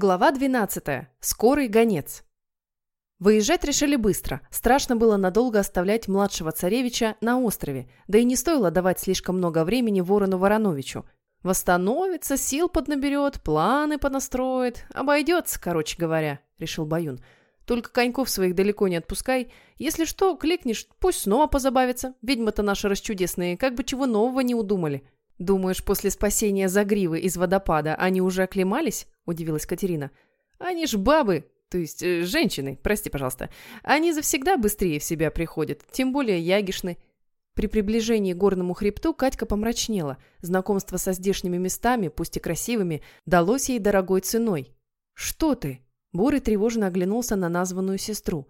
Глава 12. Скорый гонец. Выезжать решили быстро. Страшно было надолго оставлять младшего царевича на острове, да и не стоило давать слишком много времени ворону Вороновичу. Восстановится, сил поднаберет, планы понастроит. Обойдется, короче говоря, решил Баюн. Только коньков своих далеко не отпускай. Если что, кликнешь, пусть снова позабавится. Ведьмы-то наши расчудесные, как бы чего нового не удумали. Думаешь, после спасения Загривы из водопада они уже оклемались? Удивилась Катерина. Они ж бабы, то есть э, женщины, прости, пожалуйста. Они завсегда быстрее в себя приходят, тем более ягишны. При приближении к горному хребту Катька помрачнела. Знакомство со здешними местами, пусть и красивыми, далось ей дорогой ценой. «Что ты?» Бурый тревожно оглянулся на названную сестру.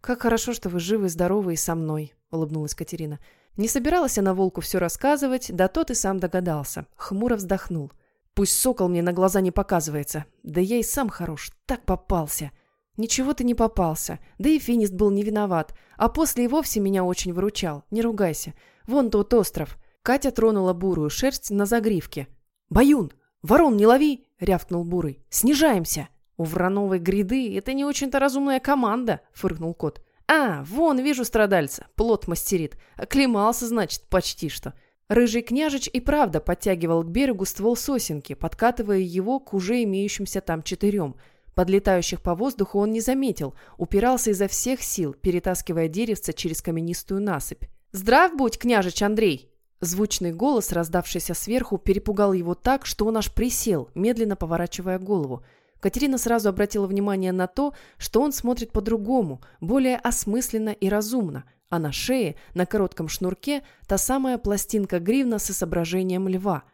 «Как хорошо, что вы живы, здоровы и со мной», — улыбнулась Катерина. Не собиралась она волку все рассказывать, да тот и сам догадался. Хмуро вздохнул. «Пусть сокол мне на глаза не показывается. Да я и сам хорош, так попался». «Ничего ты не попался. Да и Финист был не виноват. А после и вовсе меня очень выручал. Не ругайся. Вон тот остров». Катя тронула бурую шерсть на загривке. «Баюн! Ворон не лови!» — рявкнул бурый. «Снижаемся!» «У Врановой гряды это не очень-то разумная команда», — фыркнул кот. «А, вон, вижу страдальца, плод мастерит. Оклемался, значит, почти что». Рыжий княжич и правда подтягивал к берегу ствол сосенки, подкатывая его к уже имеющимся там четырем. Подлетающих по воздуху он не заметил, упирался изо всех сил, перетаскивая деревца через каменистую насыпь. «Здрав будь, княжич Андрей!» Звучный голос, раздавшийся сверху, перепугал его так, что он аж присел, медленно поворачивая голову. Катерина сразу обратила внимание на то, что он смотрит по-другому, более осмысленно и разумно, а на шее, на коротком шнурке, та самая пластинка гривна с изображением льва.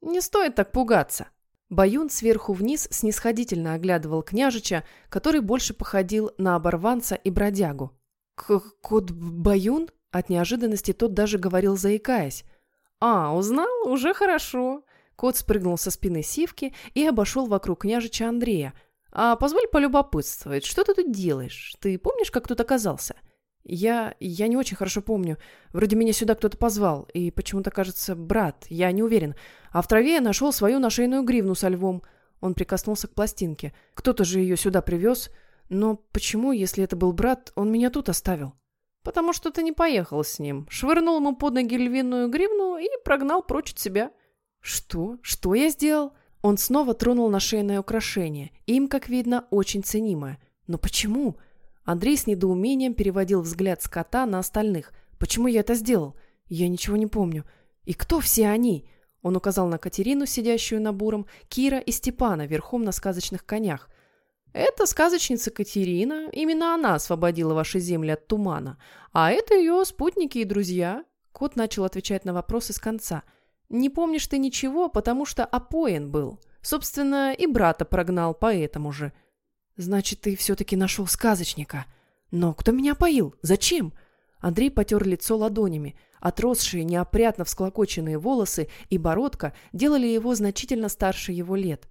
«Не стоит так пугаться!» Баюн сверху вниз снисходительно оглядывал княжича, который больше походил на оборванца и бродягу. «Кот Баюн?» От неожиданности тот даже говорил, заикаясь. «А, узнал? Уже хорошо. Кот спрыгнул со спины сивки и обошел вокруг княжича Андрея. «А позволь полюбопытствовать, что ты тут делаешь? Ты помнишь, как тут оказался?» «Я... я не очень хорошо помню. Вроде меня сюда кто-то позвал, и почему-то кажется брат, я не уверен. А в траве я нашел свою нашейную гривну со львом». Он прикоснулся к пластинке. «Кто-то же ее сюда привез. Но почему, если это был брат, он меня тут оставил?» «Потому что ты не поехал с ним. Швырнул ему под ноги львиную гривну и прогнал прочь от себя». «Что? Что я сделал?» Он снова тронул на шейное украшение, им, как видно, очень ценимое. «Но почему?» Андрей с недоумением переводил взгляд с кота на остальных. «Почему я это сделал? Я ничего не помню. И кто все они?» Он указал на Катерину, сидящую на буром, Кира и Степана верхом на сказочных конях. «Это сказочница Катерина. Именно она освободила ваши земли от тумана. А это ее спутники и друзья». Кот начал отвечать на вопросы с конца – не помнишь ты ничего, потому что опоен был. Собственно, и брата прогнал поэтому же. Значит, ты все-таки нашел сказочника. Но кто меня поил? Зачем? Андрей потер лицо ладонями. Отросшие, неопрятно всклокоченные волосы и бородка делали его значительно старше его лет.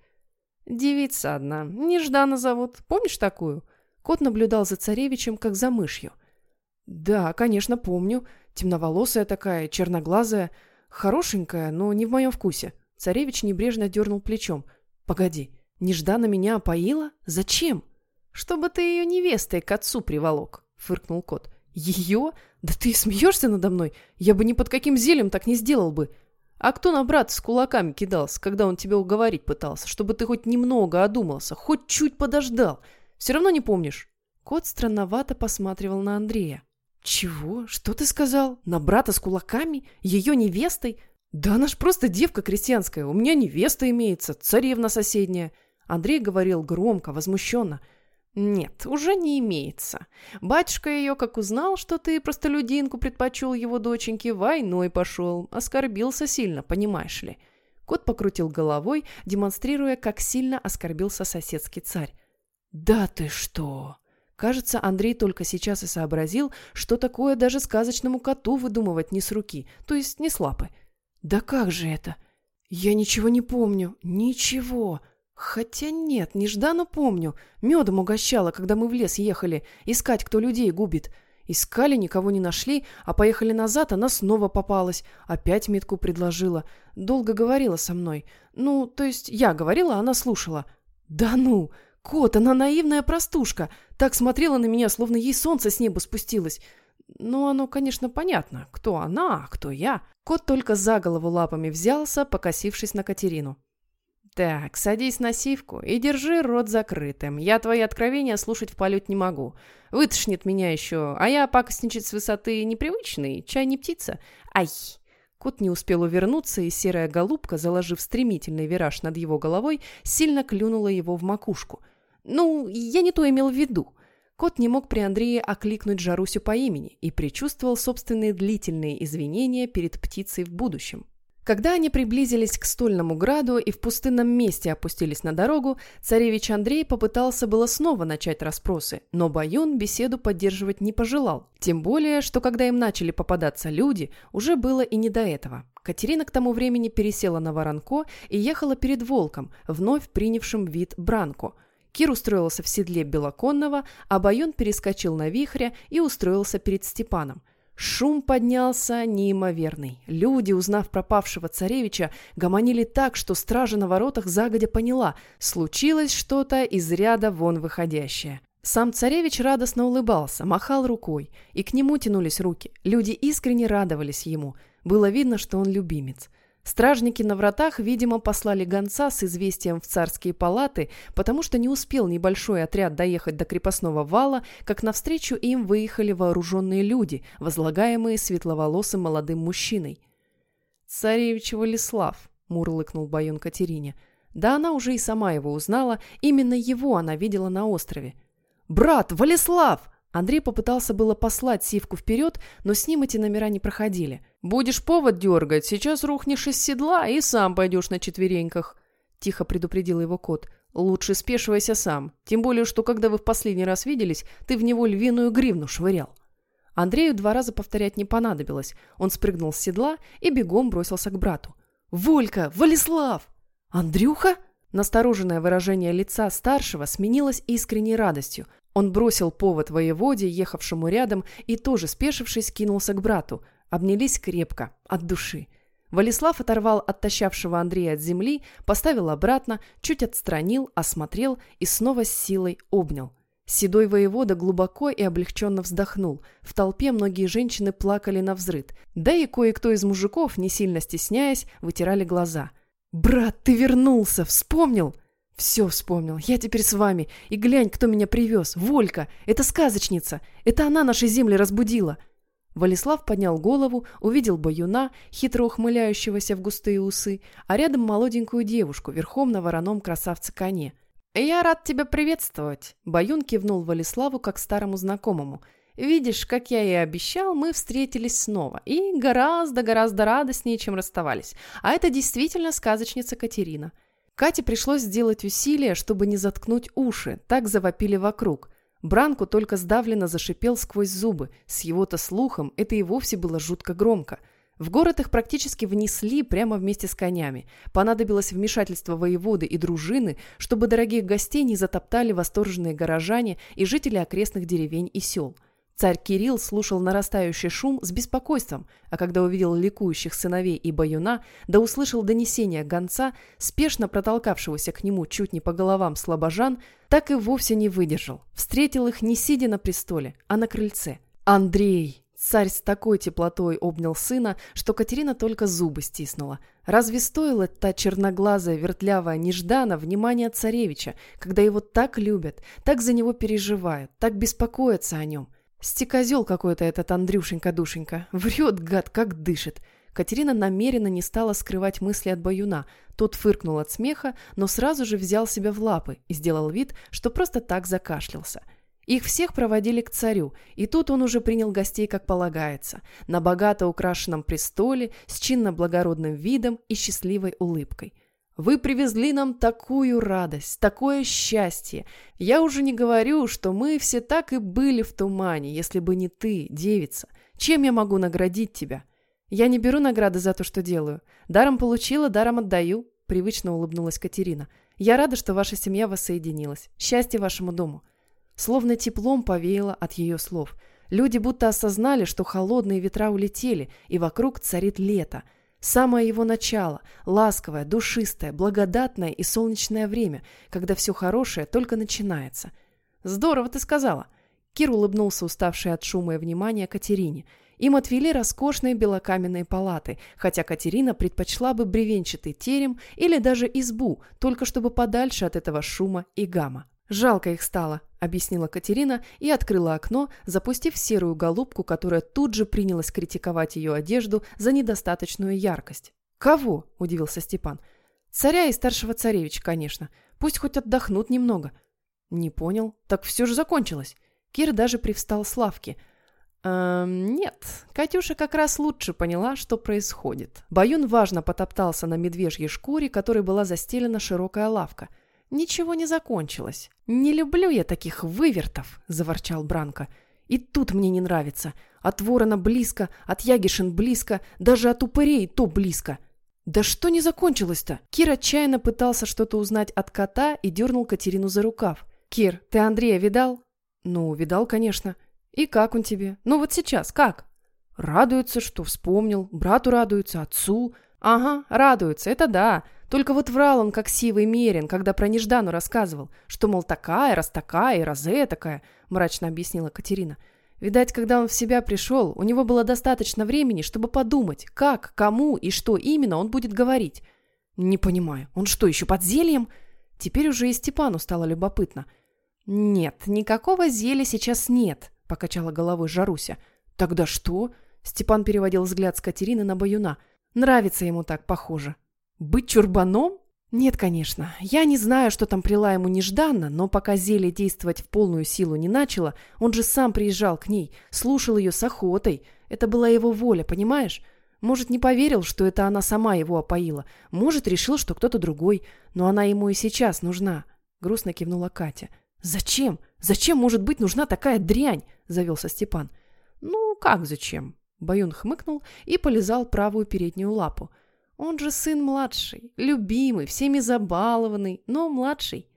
«Девица одна. Неждана зовут. Помнишь такую?» Кот наблюдал за царевичем, как за мышью. «Да, конечно, помню. Темноволосая такая, черноглазая. Хорошенькая, но не в моем вкусе. Царевич небрежно дернул плечом. Погоди, нежданно меня опоила? Зачем? Чтобы ты ее невестой к отцу приволок, фыркнул кот. Ее? Да ты смеешься надо мной? Я бы ни под каким зелем так не сделал бы. А кто на брата с кулаками кидался, когда он тебя уговорить пытался, чтобы ты хоть немного одумался, хоть чуть подождал? Все равно не помнишь?» Кот странновато посматривал на Андрея. «Чего? Что ты сказал? На брата с кулаками? Ее невестой? Да она ж просто девка крестьянская. У меня невеста имеется, царевна соседняя». Андрей говорил громко, возмущенно. «Нет, уже не имеется. Батюшка ее, как узнал, что ты простолюдинку предпочел его доченьке, войной пошел. Оскорбился сильно, понимаешь ли». Кот покрутил головой, демонстрируя, как сильно оскорбился соседский царь. «Да ты что!» Кажется, Андрей только сейчас и сообразил, что такое даже сказочному коту выдумывать не с руки, то есть не с лапы. Да как же это? Я ничего не помню. Ничего. Хотя нет, нежданно помню. Медом угощала, когда мы в лес ехали, искать, кто людей губит. Искали, никого не нашли, а поехали назад, она снова попалась. Опять метку предложила. Долго говорила со мной. Ну, то есть я говорила, она слушала. «Да ну! Кот, она наивная простушка! Так смотрела на меня, словно ей солнце с неба спустилось. Ну, оно, конечно, понятно, кто она, а кто я. Кот только за голову лапами взялся, покосившись на Катерину. «Так, садись на сивку и держи рот закрытым. Я твои откровения слушать в полет не могу. Вытошнит меня еще, а я пакостничать с высоты непривычный, чай не птица. Ай!» Кот не успел увернуться, и серая голубка, заложив стремительный вираж над его головой, сильно клюнула его в макушку. «Ну, я не то имел в виду. Кот не мог при Андрее окликнуть Жарусю по имени и предчувствовал собственные длительные извинения перед птицей в будущем. Когда они приблизились к стольному граду и в пустынном месте опустились на дорогу, царевич Андрей попытался было снова начать расспросы, но Баюн беседу поддерживать не пожелал. Тем более, что когда им начали попадаться люди, уже было и не до этого. Катерина к тому времени пересела на воронко и ехала перед волком, вновь принявшим вид Бранку – Кир устроился в седле Белоконного, а Байон перескочил на вихря и устроился перед Степаном. Шум поднялся неимоверный. Люди, узнав пропавшего царевича, гомонили так, что стража на воротах загодя поняла, случилось что-то из ряда вон выходящее. Сам царевич радостно улыбался, махал рукой, и к нему тянулись руки. Люди искренне радовались ему. Было видно, что он любимец. Стражники на вратах, видимо, послали гонца с известием в царские палаты, потому что не успел небольшой отряд доехать до крепостного вала, как навстречу им выехали вооруженные люди, возлагаемые светловолосым молодым мужчиной. «Царевич Валислав», — мурлыкнул Байон Катерине. Да она уже и сама его узнала, именно его она видела на острове. «Брат, Валислав!» Андрей попытался было послать Сивку вперед, но с ним эти номера не проходили. «Будешь повод дергать, сейчас рухнешь из седла и сам пойдешь на четвереньках», — тихо предупредил его кот. «Лучше спешивайся сам, тем более, что когда вы в последний раз виделись, ты в него львиную гривну швырял». Андрею два раза повторять не понадобилось. Он спрыгнул с седла и бегом бросился к брату. «Волька! Валислав!» «Андрюха?» Настороженное выражение лица старшего сменилось искренней радостью. Он бросил повод воеводе, ехавшему рядом, и тоже, спешившись, кинулся к брату. Обнялись крепко, от души. Валислав оторвал оттащавшего Андрея от земли, поставил обратно, чуть отстранил, осмотрел и снова с силой обнял. Седой воевода глубоко и облегченно вздохнул. В толпе многие женщины плакали на взрыд. Да и кое-кто из мужиков, не сильно стесняясь, вытирали глаза. «Брат, ты вернулся! Вспомнил?» «Все вспомнил. Я теперь с вами. И глянь, кто меня привез. Волька. Это сказочница. Это она наши земли разбудила». Валислав поднял голову, увидел баюна, хитро ухмыляющегося в густые усы, а рядом молоденькую девушку, верхом на вороном красавце-коне. «Я рад тебя приветствовать!» Баюн кивнул Валиславу как старому знакомому. «Видишь, как я и обещал, мы встретились снова. И гораздо-гораздо радостнее, чем расставались. А это действительно сказочница Катерина. Кате пришлось сделать усилие, чтобы не заткнуть уши, так завопили вокруг. Бранку только сдавленно зашипел сквозь зубы, с его-то слухом это и вовсе было жутко громко. В город их практически внесли прямо вместе с конями. Понадобилось вмешательство воеводы и дружины, чтобы дорогих гостей не затоптали восторженные горожане и жители окрестных деревень и сел – Царь Кирилл слушал нарастающий шум с беспокойством, а когда увидел ликующих сыновей и баюна, да услышал донесение гонца, спешно протолкавшегося к нему чуть не по головам слабожан, так и вовсе не выдержал. Встретил их не сидя на престоле, а на крыльце. «Андрей!» Царь с такой теплотой обнял сына, что Катерина только зубы стиснула. Разве стоила та черноглазая, вертлявая Неждана внимания царевича, когда его так любят, так за него переживают, так беспокоятся о нем? Стекозел какой-то этот Андрюшенька-душенька. Врет, гад, как дышит. Катерина намеренно не стала скрывать мысли от баюна. Тот фыркнул от смеха, но сразу же взял себя в лапы и сделал вид, что просто так закашлялся. Их всех проводили к царю, и тут он уже принял гостей, как полагается, на богато украшенном престоле, с чинно-благородным видом и счастливой улыбкой. Вы привезли нам такую радость, такое счастье. Я уже не говорю, что мы все так и были в тумане, если бы не ты, девица. Чем я могу наградить тебя? Я не беру награды за то, что делаю. Даром получила, даром отдаю, привычно улыбнулась Катерина. Я рада, что ваша семья воссоединилась. Счастье вашему дому. Словно теплом повеяло от ее слов. Люди будто осознали, что холодные ветра улетели, и вокруг царит лето – Самое его начало, ласковое, душистое, благодатное и солнечное время, когда все хорошее только начинается. «Здорово ты сказала!» Кир улыбнулся уставший от шума и внимания Катерине. Им отвели роскошные белокаменные палаты, хотя Катерина предпочла бы бревенчатый терем или даже избу, только чтобы подальше от этого шума и гамма. «Жалко их стало», — объяснила Катерина и открыла окно, запустив серую голубку, которая тут же принялась критиковать ее одежду за недостаточную яркость. «Кого?» — удивился Степан. «Царя и старшего царевича, конечно. Пусть хоть отдохнут немного». «Не понял. Так все же закончилось». Кир даже привстал с лавки. «Эм, нет, Катюша как раз лучше поняла, что происходит». Баюн важно потоптался на медвежьей шкуре, которой была застелена широкая лавка — Ничего не закончилось. «Не люблю я таких вывертов», — заворчал Бранко. «И тут мне не нравится. От ворона близко, от ягишин близко, даже от упырей то близко». «Да что не закончилось-то?» Кир отчаянно пытался что-то узнать от кота и дернул Катерину за рукав. «Кир, ты Андрея видал?» «Ну, видал, конечно. И как он тебе? Ну вот сейчас, как?» «Радуется, что вспомнил. Брату радуется, отцу». «Ага, радуется, это да. Только вот врал он, как сивый мерин, когда про Неждану рассказывал, что, мол, такая, раз такая и розе такая, мрачно объяснила Катерина. Видать, когда он в себя пришел, у него было достаточно времени, чтобы подумать, как, кому и что именно он будет говорить. Не понимаю, он что, еще под зельем? Теперь уже и Степану стало любопытно. Нет, никакого зелья сейчас нет, покачала головой Жаруся. Тогда что? Степан переводил взгляд с Катерины на Баюна. Нравится ему так, похоже. Быть чурбаном? Нет, конечно. Я не знаю, что там прила ему нежданно, но пока зелье действовать в полную силу не начало, он же сам приезжал к ней, слушал ее с охотой. Это была его воля, понимаешь? Может, не поверил, что это она сама его опоила. Может, решил, что кто-то другой. Но она ему и сейчас нужна. Грустно кивнула Катя. «Зачем? Зачем может быть нужна такая дрянь?» – завелся Степан. «Ну, как зачем?» Баюн хмыкнул и полизал правую переднюю лапу – он же сын младший, любимый, всеми забалованный, но младший.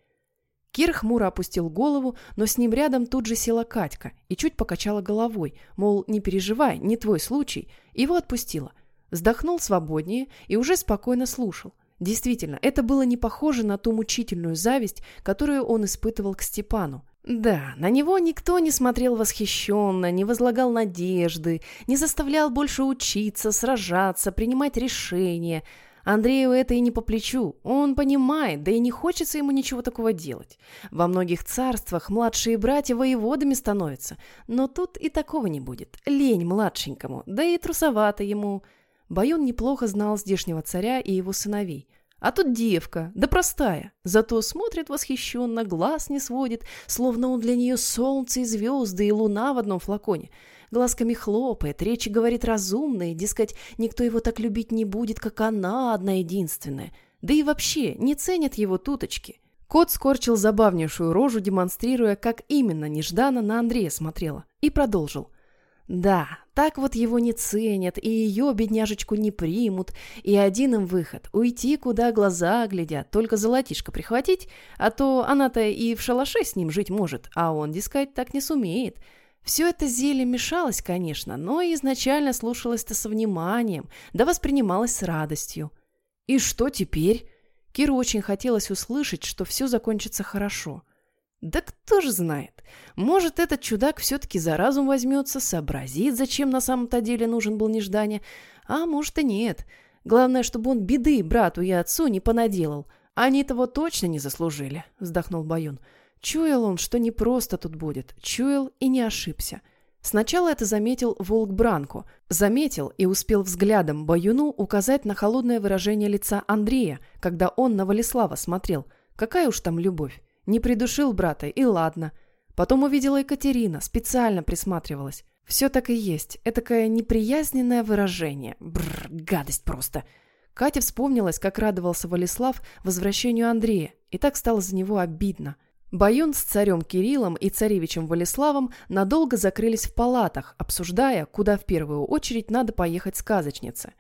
Кир хмуро опустил голову, но с ним рядом тут же села Катька и чуть покачала головой, мол, не переживай, не твой случай, его отпустила. Вздохнул свободнее и уже спокойно слушал. Действительно, это было не похоже на ту мучительную зависть, которую он испытывал к Степану. Да, на него никто не смотрел восхищенно, не возлагал надежды, не заставлял больше учиться, сражаться, принимать решения. Андрею это и не по плечу. Он понимает, да и не хочется ему ничего такого делать. Во многих царствах младшие братья воеводами становятся, но тут и такого не будет. Лень младшенькому, да и трусовато ему. Баюн неплохо знал здешнего царя и его сыновей. А тут девка, да простая, зато смотрит восхищенно, глаз не сводит, словно он для нее солнце и звезды и луна в одном флаконе. Глазками хлопает, речи говорит разумные, дескать, никто его так любить не будет, как она одна единственная. Да и вообще, не ценят его туточки. Кот скорчил забавнейшую рожу, демонстрируя, как именно нежданно на Андрея смотрела, и продолжил. Да, так вот его не ценят, и ее, бедняжечку, не примут, и один им выход – уйти, куда глаза глядят, только золотишко прихватить, а то она-то и в шалаше с ним жить может, а он, дескать, так не сумеет. Все это зелье мешалось, конечно, но изначально слушалось-то со вниманием, да воспринималось с радостью. И что теперь? Киру очень хотелось услышать, что все закончится хорошо – да кто же знает. Может, этот чудак все-таки за разум возьмется, сообразит, зачем на самом-то деле нужен был неждание, а может и нет. Главное, чтобы он беды брату и отцу не понаделал. Они того точно не заслужили, вздохнул Баюн. Чуял он, что не просто тут будет. Чуял и не ошибся. Сначала это заметил волк Бранко. Заметил и успел взглядом Баюну указать на холодное выражение лица Андрея, когда он на Валислава смотрел. Какая уж там любовь. Не придушил брата, и ладно. Потом увидела Екатерина, специально присматривалась. Все так и есть. Этакое неприязненное выражение. Бррр, гадость просто. Катя вспомнилась, как радовался Валислав возвращению Андрея, и так стало за него обидно. Баюн с царем Кириллом и царевичем Валиславом надолго закрылись в палатах, обсуждая, куда в первую очередь надо поехать сказочнице.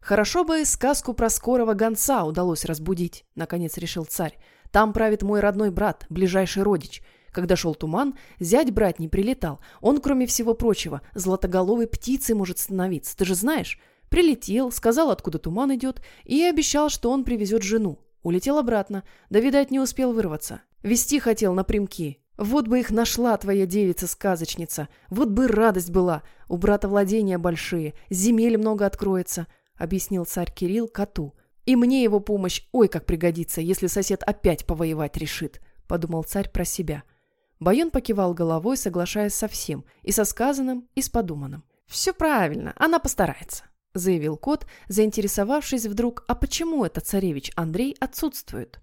«Хорошо бы сказку про скорого гонца удалось разбудить», — наконец решил царь. Там правит мой родной брат, ближайший родич. Когда шел туман, зять брать не прилетал. Он, кроме всего прочего, златоголовой птицей может становиться. Ты же знаешь? Прилетел, сказал, откуда туман идет, и обещал, что он привезет жену. Улетел обратно, да, видать, не успел вырваться. Вести хотел напрямки. Вот бы их нашла твоя девица-сказочница, вот бы радость была. У брата владения большие, земель много откроется, объяснил царь Кирилл коту. И мне его помощь ой как пригодится, если сосед опять повоевать решит, подумал царь про себя. Байон покивал головой, соглашаясь со всем, и со сказанным, и с подуманным. «Все правильно, она постарается», — заявил кот, заинтересовавшись вдруг, а почему этот царевич Андрей отсутствует.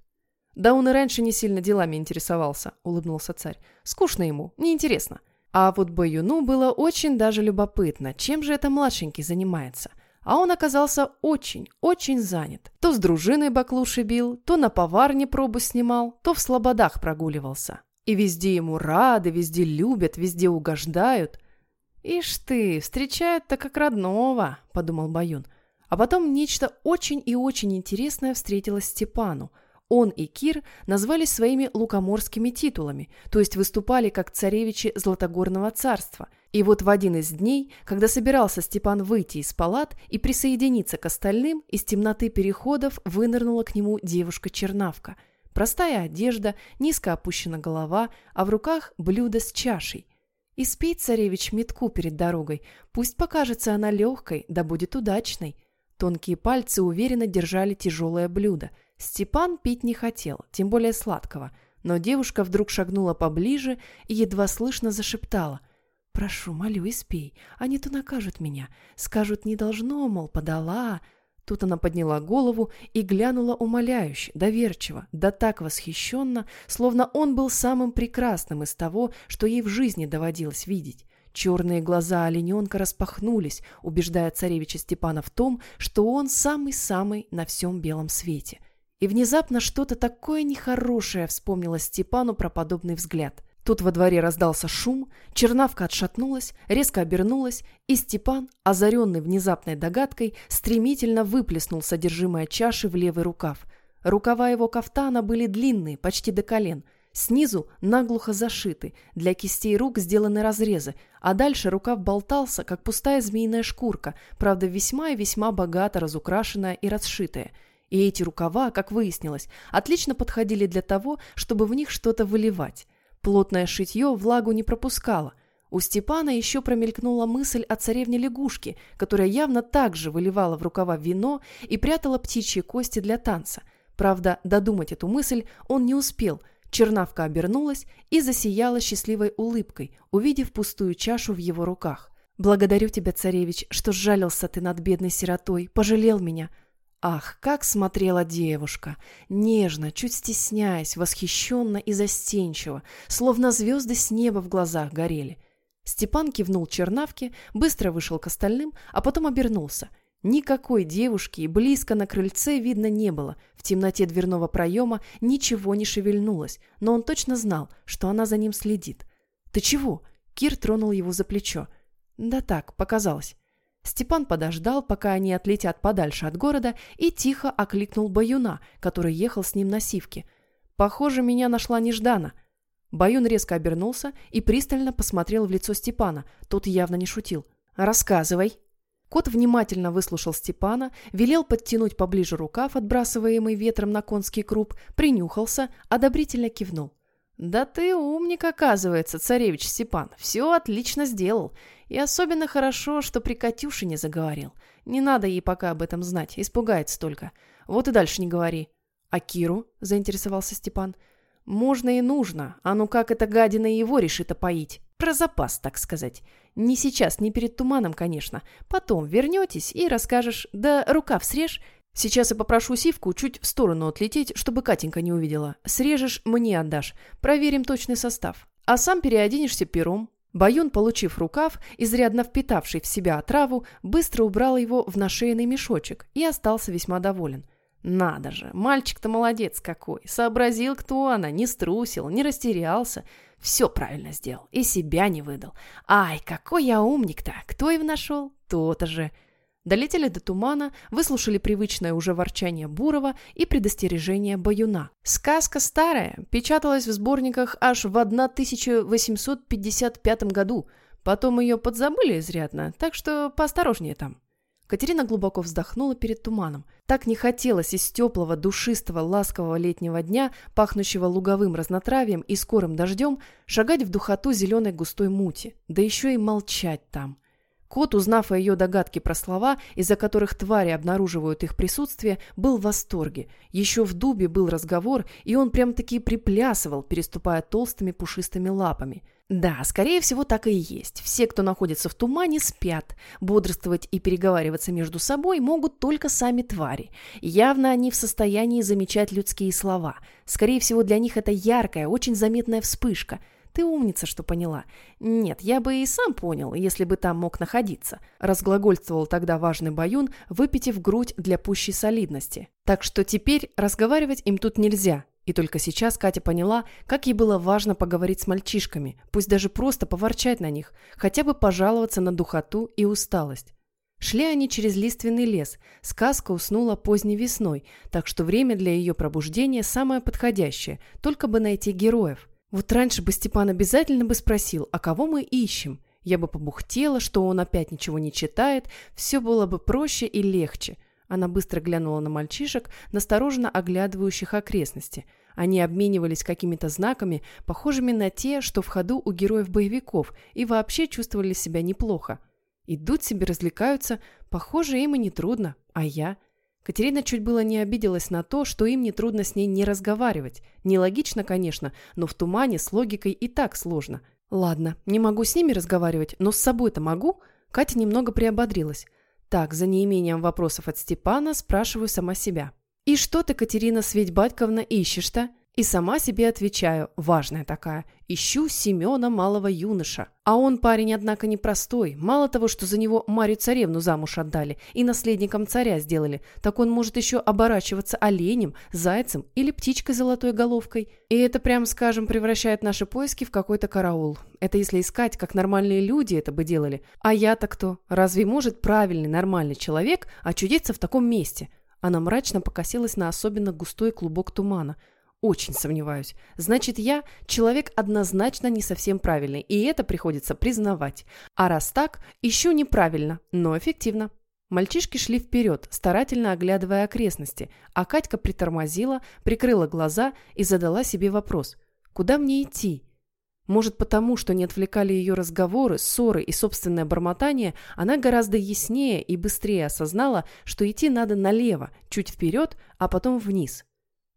«Да он и раньше не сильно делами интересовался», — улыбнулся царь. «Скучно ему, неинтересно». А вот Баюну было очень даже любопытно, чем же это младшенький занимается. А он оказался очень, очень занят. То с дружиной баклуши бил, то на поварне пробу снимал, то в слободах прогуливался. И везде ему рады, везде любят, везде угождают. «Ишь ты, встречают-то как родного», — подумал Баюн. А потом нечто очень и очень интересное встретилось Степану. Он и Кир назвались своими лукоморскими титулами, то есть выступали как царевичи Златогорного царства. И вот в один из дней, когда собирался Степан выйти из палат и присоединиться к остальным, из темноты переходов вынырнула к нему девушка-чернавка — Простая одежда, низко опущена голова, а в руках блюдо с чашей. И спит царевич метку перед дорогой. Пусть покажется она легкой, да будет удачной. Тонкие пальцы уверенно держали тяжелое блюдо. Степан пить не хотел, тем более сладкого. Но девушка вдруг шагнула поближе и едва слышно зашептала. «Прошу, молю, испей, а не то накажут меня. Скажут, не должно, мол, подала». Тут она подняла голову и глянула умоляюще, доверчиво, да так восхищенно, словно он был самым прекрасным из того, что ей в жизни доводилось видеть. Черные глаза олененка распахнулись, убеждая царевича Степана в том, что он самый-самый на всем белом свете. И внезапно что-то такое нехорошее вспомнило Степану про подобный взгляд. Тут во дворе раздался шум, чернавка отшатнулась, резко обернулась, и Степан, озаренный внезапной догадкой, стремительно выплеснул содержимое чаши в левый рукав. Рукава его кафтана были длинные, почти до колен. Снизу наглухо зашиты, для кистей рук сделаны разрезы, а дальше рукав болтался, как пустая змеиная шкурка, правда весьма и весьма богато разукрашенная и расшитая. И эти рукава, как выяснилось, отлично подходили для того, чтобы в них что-то выливать. Плотное шитье влагу не пропускало. У Степана еще промелькнула мысль о царевне лягушке, которая явно также выливала в рукава вино и прятала птичьи кости для танца. Правда, додумать эту мысль он не успел. Чернавка обернулась и засияла счастливой улыбкой, увидев пустую чашу в его руках. «Благодарю тебя, царевич, что сжалился ты над бедной сиротой, пожалел меня», Ах, как смотрела девушка! Нежно, чуть стесняясь, восхищенно и застенчиво, словно звезды с неба в глазах горели. Степан кивнул чернавке, быстро вышел к остальным, а потом обернулся. Никакой девушки и близко на крыльце видно не было. В темноте дверного проема ничего не шевельнулось, но он точно знал, что она за ним следит. «Ты чего?» Кир тронул его за плечо. «Да так, показалось». Степан подождал, пока они отлетят подальше от города, и тихо окликнул Баюна, который ехал с ним на сивке. «Похоже, меня нашла неждана». Баюн резко обернулся и пристально посмотрел в лицо Степана. Тот явно не шутил. «Рассказывай». Кот внимательно выслушал Степана, велел подтянуть поближе рукав, отбрасываемый ветром на конский круп, принюхался, одобрительно кивнул. «Да ты умник, оказывается, царевич Степан. Все отлично сделал. И особенно хорошо, что при Катюше не заговорил. Не надо ей пока об этом знать, испугается только. Вот и дальше не говори». «А Киру?» – заинтересовался Степан. «Можно и нужно. А ну как эта гадина его решит опоить? Про запас, так сказать. Не сейчас, не перед туманом, конечно. Потом вернетесь и расскажешь. Да рукав срежь, Сейчас я попрошу Сивку чуть в сторону отлететь, чтобы Катенька не увидела. Срежешь, мне отдашь. Проверим точный состав. А сам переоденешься пером. Баюн, получив рукав, изрядно впитавший в себя отраву, быстро убрал его в нашейный мешочек и остался весьма доволен. Надо же, мальчик-то молодец какой. Сообразил, кто она, не струсил, не растерялся. Все правильно сделал и себя не выдал. Ай, какой я умник-то! Кто его нашел? То-то же. Долетели до тумана, выслушали привычное уже ворчание Бурова и предостережение Баюна. Сказка старая, печаталась в сборниках аж в 1855 году. Потом ее подзабыли изрядно, так что поосторожнее там. Катерина глубоко вздохнула перед туманом. Так не хотелось из теплого, душистого, ласкового летнего дня, пахнущего луговым разнотравием и скорым дождем, шагать в духоту зеленой густой мути, да еще и молчать там. Кот, узнав о ее догадке про слова, из-за которых твари обнаруживают их присутствие, был в восторге. Еще в дубе был разговор, и он прям-таки приплясывал, переступая толстыми пушистыми лапами. Да, скорее всего, так и есть. Все, кто находится в тумане, спят. Бодрствовать и переговариваться между собой могут только сами твари. Явно они в состоянии замечать людские слова. Скорее всего, для них это яркая, очень заметная вспышка – ты умница, что поняла. Нет, я бы и сам понял, если бы там мог находиться. Разглагольствовал тогда важный Баюн, выпитив грудь для пущей солидности. Так что теперь разговаривать им тут нельзя. И только сейчас Катя поняла, как ей было важно поговорить с мальчишками, пусть даже просто поворчать на них, хотя бы пожаловаться на духоту и усталость. Шли они через лиственный лес. Сказка уснула поздней весной, так что время для ее пробуждения самое подходящее, только бы найти героев. Вот раньше бы Степан обязательно бы спросил, а кого мы ищем? Я бы побухтела, что он опять ничего не читает, все было бы проще и легче. Она быстро глянула на мальчишек, настороженно оглядывающих окрестности. Они обменивались какими-то знаками, похожими на те, что в ходу у героев-боевиков, и вообще чувствовали себя неплохо. Идут себе, развлекаются, похоже, им и не трудно, а я... Катерина чуть было не обиделась на то, что им нетрудно с ней не разговаривать. Нелогично, конечно, но в тумане с логикой и так сложно. Ладно, не могу с ними разговаривать, но с собой-то могу? Катя немного приободрилась. Так, за неимением вопросов от Степана спрашиваю сама себя. «И что ты, Катерина Светьбатьковна, ищешь-то?» И сама себе отвечаю, важная такая, ищу Семена малого юноша. А он парень, однако, непростой. Мало того, что за него Марию царевну замуж отдали и наследником царя сделали, так он может еще оборачиваться оленем, зайцем или птичкой золотой головкой. И это, прям скажем, превращает наши поиски в какой-то караул. Это если искать, как нормальные люди это бы делали. А я-то кто? Разве может правильный, нормальный человек очудиться в таком месте? Она мрачно покосилась на особенно густой клубок тумана – очень сомневаюсь. Значит, я человек однозначно не совсем правильный, и это приходится признавать. А раз так, ищу неправильно, но эффективно. Мальчишки шли вперед, старательно оглядывая окрестности, а Катька притормозила, прикрыла глаза и задала себе вопрос. Куда мне идти? Может, потому, что не отвлекали ее разговоры, ссоры и собственное бормотание, она гораздо яснее и быстрее осознала, что идти надо налево, чуть вперед, а потом вниз.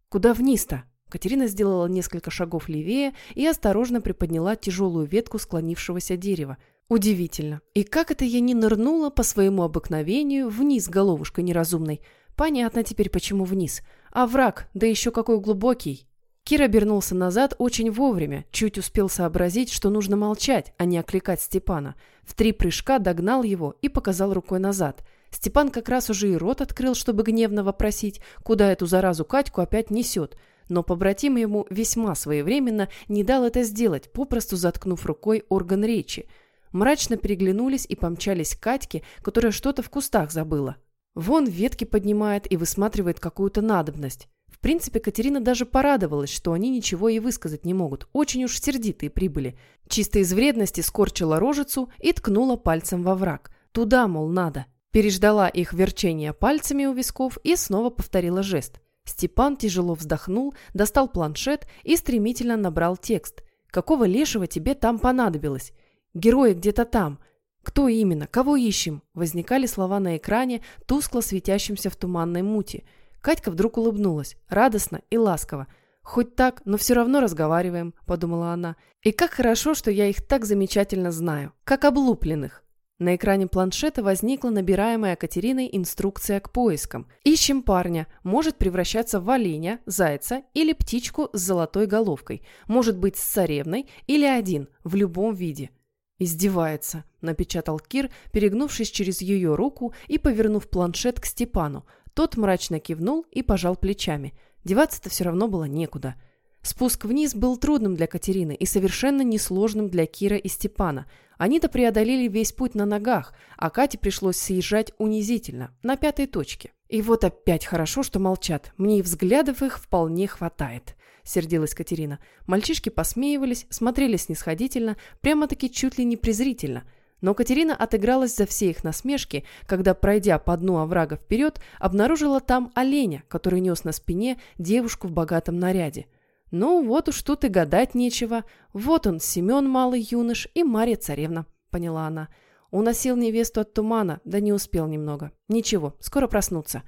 Куда вниз-то? Катерина сделала несколько шагов левее и осторожно приподняла тяжелую ветку склонившегося дерева. Удивительно. И как это я не нырнула по своему обыкновению вниз головушкой неразумной? Понятно теперь, почему вниз. А враг, да еще какой глубокий. Кир обернулся назад очень вовремя, чуть успел сообразить, что нужно молчать, а не окликать Степана. В три прыжка догнал его и показал рукой назад. Степан как раз уже и рот открыл, чтобы гневно вопросить, куда эту заразу Катьку опять несет – но побратим ему весьма своевременно не дал это сделать, попросту заткнув рукой орган речи. Мрачно переглянулись и помчались к Катьке, которая что-то в кустах забыла. Вон ветки поднимает и высматривает какую-то надобность. В принципе, Катерина даже порадовалась, что они ничего ей высказать не могут. Очень уж сердитые прибыли. Чисто из вредности скорчила рожицу и ткнула пальцем во враг. Туда, мол, надо. Переждала их верчение пальцами у висков и снова повторила жест. Степан тяжело вздохнул, достал планшет и стремительно набрал текст. «Какого лешего тебе там понадобилось? Герои где-то там. Кто именно? Кого ищем?» Возникали слова на экране, тускло светящимся в туманной мути. Катька вдруг улыбнулась, радостно и ласково. «Хоть так, но все равно разговариваем», — подумала она. «И как хорошо, что я их так замечательно знаю, как облупленных». На экране планшета возникла набираемая Катериной инструкция к поискам. Ищем парня. Может превращаться в оленя, зайца или птичку с золотой головкой. Может быть с царевной или один, в любом виде. «Издевается», – напечатал Кир, перегнувшись через ее руку и повернув планшет к Степану. Тот мрачно кивнул и пожал плечами. Деваться-то все равно было некуда. Спуск вниз был трудным для Катерины и совершенно несложным для Кира и Степана. Они-то преодолели весь путь на ногах, а Кате пришлось съезжать унизительно, на пятой точке. И вот опять хорошо, что молчат. Мне и взглядов их вполне хватает. Сердилась Катерина. Мальчишки посмеивались, смотрели снисходительно, прямо-таки чуть ли не презрительно. Но Катерина отыгралась за все их насмешки, когда, пройдя по дну оврага вперед, обнаружила там оленя, который нес на спине девушку в богатом наряде. «Ну, вот уж тут и гадать нечего. Вот он, Семен малый юнош и Марья царевна», — поняла она. Уносил невесту от тумана, да не успел немного. Ничего, скоро проснутся.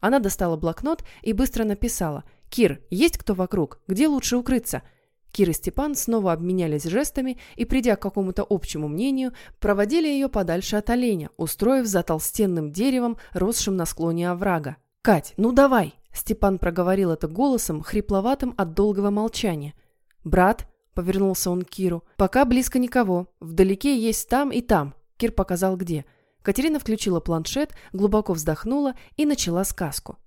Она достала блокнот и быстро написала. «Кир, есть кто вокруг? Где лучше укрыться?» Кир и Степан снова обменялись жестами и, придя к какому-то общему мнению, проводили ее подальше от оленя, устроив за толстенным деревом, росшим на склоне оврага. «Кать, ну давай!» Степан проговорил это голосом, хрипловатым от долгого молчания. «Брат», — повернулся он к Киру, — «пока близко никого. Вдалеке есть там и там». Кир показал где. Катерина включила планшет, глубоко вздохнула и начала сказку.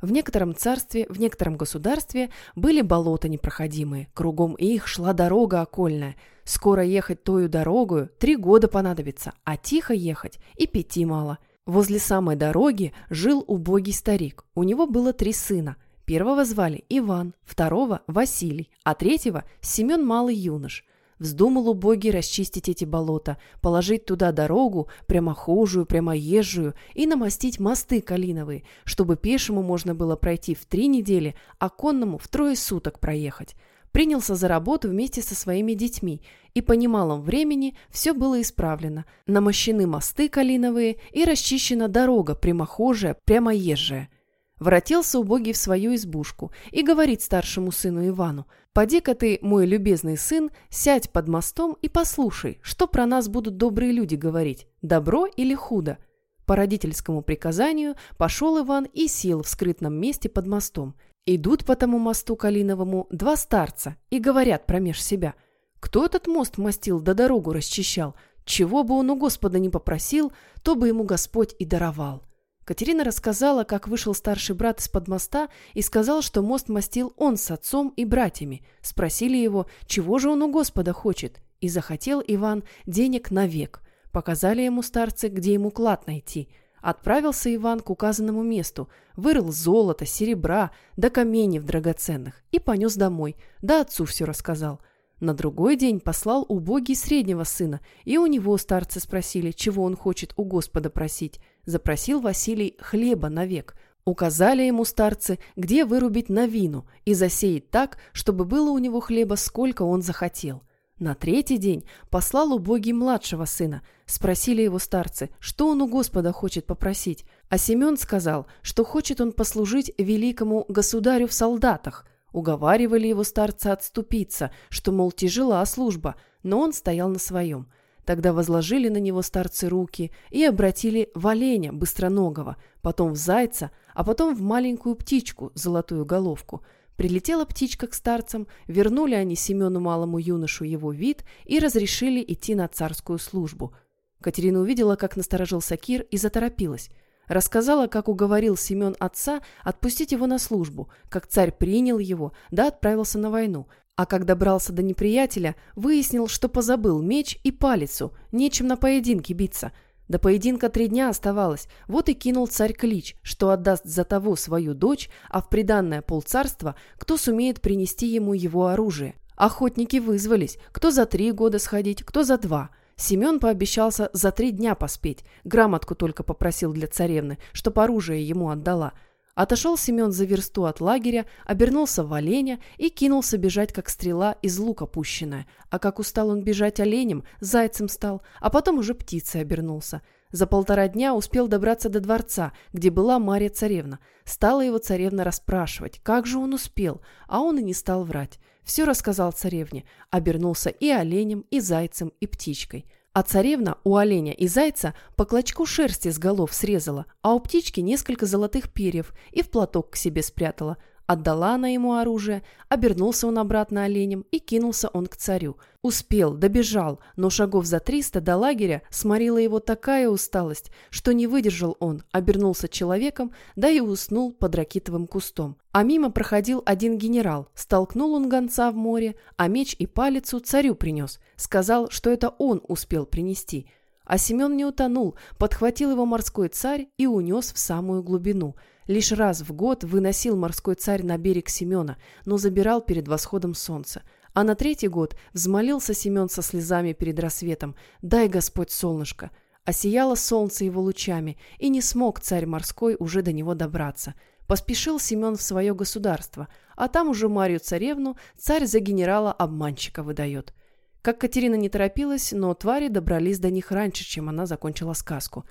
В некотором царстве, в некотором государстве были болота непроходимые, кругом их шла дорога окольная. Скоро ехать тою дорогою три года понадобится, а тихо ехать и пяти мало. Возле самой дороги жил убогий старик. У него было три сына. Первого звали Иван, второго – Василий, а третьего – Семен Малый Юнош. Вздумал убогий расчистить эти болота, положить туда дорогу, прямохожую, прямоезжую, и намостить мосты калиновые, чтобы пешему можно было пройти в три недели, а конному в трое суток проехать. Принялся за работу вместе со своими детьми, и по немалом времени все было исправлено. Намощены мосты калиновые и расчищена дорога прямохожая, прямоезжая. Воротился убогий в свою избушку и говорит старшему сыну Ивану, «Поди-ка ты, мой любезный сын, сядь под мостом и послушай, что про нас будут добрые люди говорить, добро или худо». По родительскому приказанию пошел Иван и сел в скрытном месте под мостом. Идут по тому мосту Калиновому два старца и говорят промеж себя, «Кто этот мост мастил да дорогу расчищал? Чего бы он у Господа не попросил, то бы ему Господь и даровал». Катерина рассказала, как вышел старший брат из-под моста и сказал, что мост мастил он с отцом и братьями. Спросили его, чего же он у Господа хочет, и захотел Иван денег навек. Показали ему старцы, где ему клад найти. Отправился Иван к указанному месту, вырыл золото, серебра, да каменьев драгоценных и понес домой, да отцу все рассказал. На другой день послал убогий среднего сына, и у него старцы спросили, чего он хочет у Господа просить. Запросил Василий хлеба навек. Указали ему старцы, где вырубить новину и засеять так, чтобы было у него хлеба, сколько он захотел. На третий день послал убогий младшего сына. Спросили его старцы, что он у Господа хочет попросить. А Семен сказал, что хочет он послужить великому государю в солдатах. Уговаривали его старцы отступиться, что, мол, тяжела служба, но он стоял на своем – Тогда возложили на него старцы руки и обратили в оленя быстроногого, потом в зайца, а потом в маленькую птичку, золотую головку. Прилетела птичка к старцам, вернули они Семену малому юношу его вид и разрешили идти на царскую службу. Катерина увидела, как насторожился Кир и заторопилась. Рассказала, как уговорил Семен отца отпустить его на службу, как царь принял его, да отправился на войну, а как добрался до неприятеля, выяснил, что позабыл меч и палицу, нечем на поединке биться. До поединка три дня оставалось, вот и кинул царь клич, что отдаст за того свою дочь, а в приданное полцарства, кто сумеет принести ему его оружие. Охотники вызвались, кто за три года сходить, кто за два. Семен пообещался за три дня поспеть, грамотку только попросил для царевны, чтоб оружие ему отдала – Отошел Семен за версту от лагеря, обернулся в оленя и кинулся бежать, как стрела из лука пущенная. А как устал он бежать оленем, зайцем стал, а потом уже птицей обернулся. За полтора дня успел добраться до дворца, где была Мария царевна. Стала его царевна расспрашивать, как же он успел, а он и не стал врать. Все рассказал царевне, обернулся и оленем, и зайцем, и птичкой. А царевна у оленя и зайца по клочку шерсти с голов срезала, а у птички несколько золотых перьев и в платок к себе спрятала – Отдала она ему оружие, обернулся он обратно оленем и кинулся он к царю. Успел, добежал, но шагов за триста до лагеря сморила его такая усталость, что не выдержал он, обернулся человеком, да и уснул под ракитовым кустом. А мимо проходил один генерал, столкнул он гонца в море, а меч и палицу царю принес, сказал, что это он успел принести. А Семен не утонул, подхватил его морской царь и унес в самую глубину – Лишь раз в год выносил морской царь на берег Семена, но забирал перед восходом солнца. А на третий год взмолился Семен со слезами перед рассветом «Дай, Господь, солнышко!» Осияло солнце его лучами, и не смог царь морской уже до него добраться. Поспешил Семен в свое государство, а там уже Марию царевну царь за генерала-обманщика выдает. Как Катерина не торопилась, но твари добрались до них раньше, чем она закончила сказку.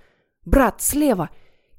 «Брат, слева!»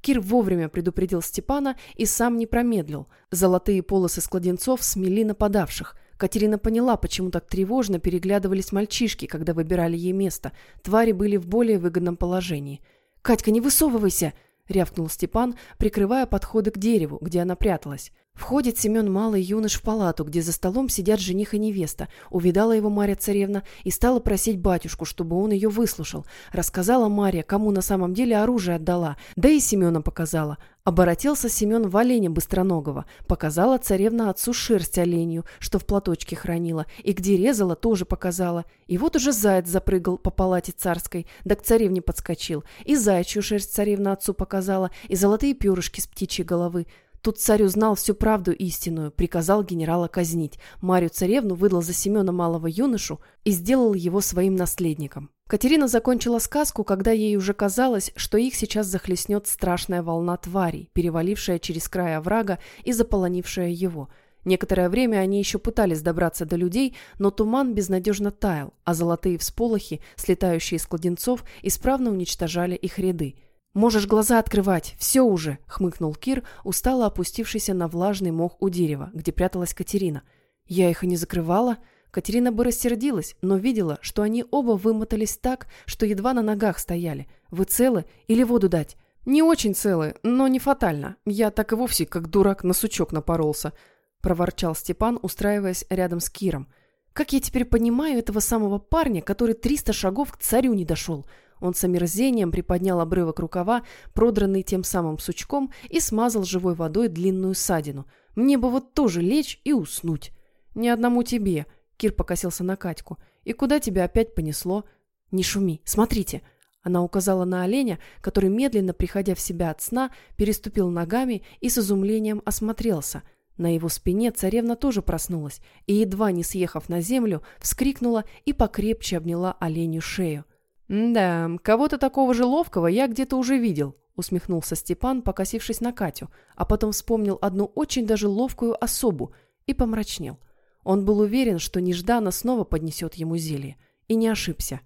Кир вовремя предупредил Степана и сам не промедлил. Золотые полосы складенцов смели нападавших. Катерина поняла, почему так тревожно переглядывались мальчишки, когда выбирали ей место. Твари были в более выгодном положении. «Катька, не высовывайся!» — рявкнул Степан, прикрывая подходы к дереву, где она пряталась. Входит Семен Малый юнош в палату, где за столом сидят жених и невеста. Увидала его Марья царевна и стала просить батюшку, чтобы он ее выслушал. Рассказала Марья, кому на самом деле оружие отдала, да и Семена показала. Оборотился Семен в оленя быстроногого. Показала царевна отцу шерсть оленью, что в платочке хранила, и где резала, тоже показала. И вот уже заяц запрыгал по палате царской, да к царевне подскочил. И заячью шерсть царевна отцу показала, и золотые перышки с птичьей головы. Тут царь узнал всю правду истинную, приказал генерала казнить. Марию царевну выдал за Семена малого юношу и сделал его своим наследником. Катерина закончила сказку, когда ей уже казалось, что их сейчас захлестнет страшная волна тварей, перевалившая через край оврага и заполонившая его. Некоторое время они еще пытались добраться до людей, но туман безнадежно таял, а золотые всполохи, слетающие из кладенцов, исправно уничтожали их ряды – «Можешь глаза открывать, все уже!» — хмыкнул Кир, устало опустившийся на влажный мох у дерева, где пряталась Катерина. «Я их и не закрывала». Катерина бы рассердилась, но видела, что они оба вымотались так, что едва на ногах стояли. «Вы целы? Или воду дать?» «Не очень целы, но не фатально. Я так и вовсе, как дурак, на сучок напоролся», — проворчал Степан, устраиваясь рядом с Киром. «Как я теперь понимаю этого самого парня, который триста шагов к царю не дошел?» Он с омерзением приподнял обрывок рукава, продранный тем самым сучком, и смазал живой водой длинную ссадину. «Мне бы вот тоже лечь и уснуть». «Ни одному тебе», — Кир покосился на Катьку. «И куда тебя опять понесло?» «Не шуми, смотрите». Она указала на оленя, который, медленно приходя в себя от сна, переступил ногами и с изумлением осмотрелся. На его спине царевна тоже проснулась и, едва не съехав на землю, вскрикнула и покрепче обняла оленю шею. «Да, кого-то такого же ловкого я где-то уже видел», усмехнулся Степан, покосившись на Катю, а потом вспомнил одну очень даже ловкую особу и помрачнел. Он был уверен, что нежданно снова поднесет ему зелье, и не ошибся.